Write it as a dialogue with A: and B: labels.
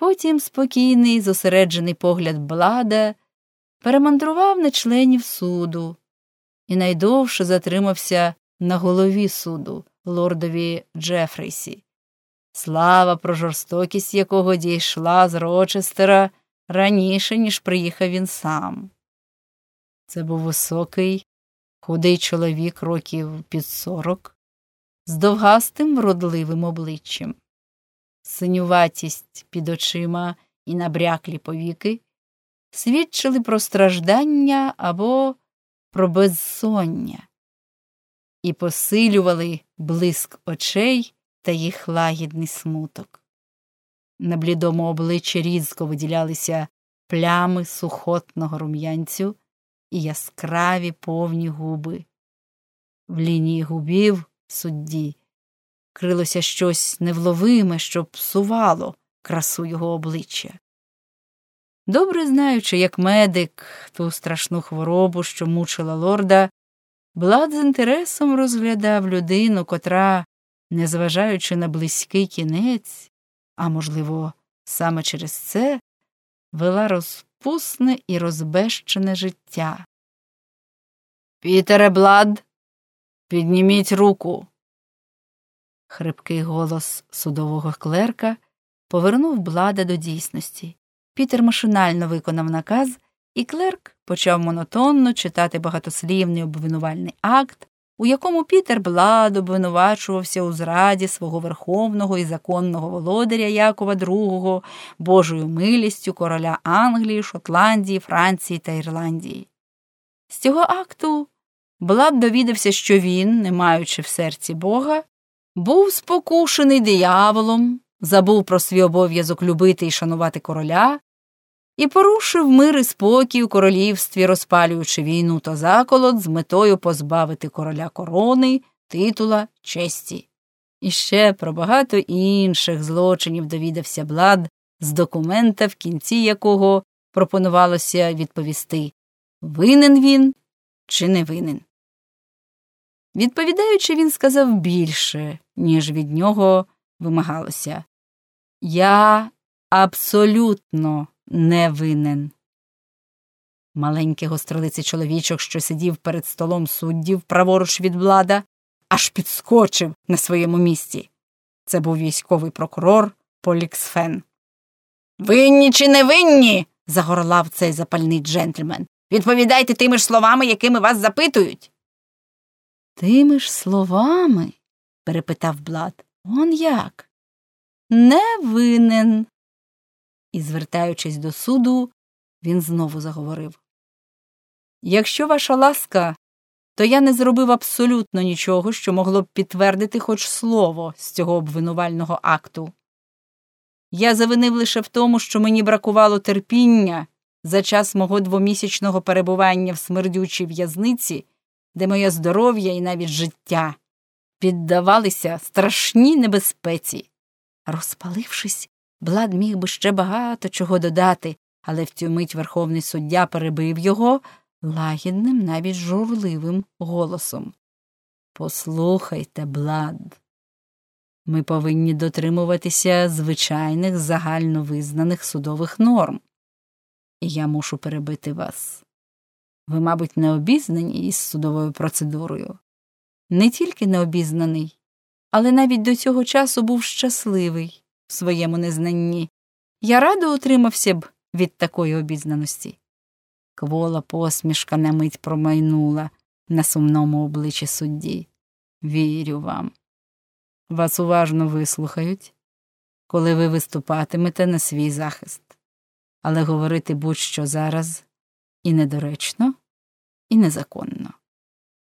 A: Потім спокійний, зосереджений погляд Блада перемандрував на членів суду і найдовше затримався на голові суду, лордові Джефрейсі, слава про жорстокість якого дійшла з Рочестера раніше, ніж приїхав він сам. Це був високий, худий чоловік років під сорок, з довгастим вродливим обличчям, синюватість під очима і набряклі повіки свідчили про страждання або про безсоння і посилювали блиск очей та їх лагідний смуток. На блідому обличчі різко виділялися плями сухотного рум'янцю і яскраві повні губи. В лінії губів судді крилося щось невловиме, що псувало красу його обличчя. Добре знаючи, як медик ту страшну хворобу, що мучила лорда, Блад з інтересом розглядав людину, котра, незважаючи на близький кінець, а можливо, саме через це, вела розпусне і розбещене життя. Пітере Блад, підніміть руку. Хрипкий голос судового клерка повернув блада до дійсності. Пітер машинально виконав наказ, і клерк почав монотонно читати багатослівний обвинувальний акт, у якому Пітер Блад обвинувачувався у зраді свого верховного і законного володаря Якова II, Божою милістю короля Англії, Шотландії, Франції та Ірландії. З цього акту Блад довідався, що він, не маючи в серці Бога, був спокушений дияволом, забув про свій обов'язок любити і шанувати короля, і порушив мир і спокій у королівстві, розпалюючи війну та заколот з метою позбавити короля корони, титула, честі. І ще про багато інших злочинів довідався Блад з документа, в кінці якого пропонувалося відповісти винен він чи не винен. Відповідаючи, він сказав більше, ніж від нього вимагалося. Я абсолютно не винен. Маленький гостролиций чоловічок, що сидів перед столом суддів праворуч від влада, аж підскочив на своєму місці. Це був військовий прокурор Полікс Фен. Винні чи не винні? загорлав цей запальний джентльмен. Відповідайте тими ж словами, якими вас запитують. Тими ж словами? перепитав Блад. Он як? Не винен. І, звертаючись до суду, він знову заговорив Якщо ваша ласка, то я не зробив абсолютно нічого, що могло б підтвердити хоч слово з цього обвинувального акту. Я завинив лише в тому, що мені бракувало терпіння за час мого двомісячного перебування в смердючій в'язниці, де моє здоров'я і навіть життя піддавалися страшній небезпеці. Розпалившись, Блад міг би ще багато чого додати, але в цю мить верховний суддя перебив його лагідним, навіть журливим голосом. Послухайте, Блад, ми повинні дотримуватися звичайних загальновизнаних судових норм. І я мушу перебити вас. Ви, мабуть, не обізнані із судовою процедурою. Не тільки не обізнаний, але навіть до цього часу був щасливий в своєму незнанні. Я радо утримався б від такої обізнаності. Квола посмішка на мить промайнула на сумному обличчі судді. Вірю вам. Вас уважно вислухають, коли ви виступатимете на свій захист, але говорити будь-що зараз і недоречно, і незаконно.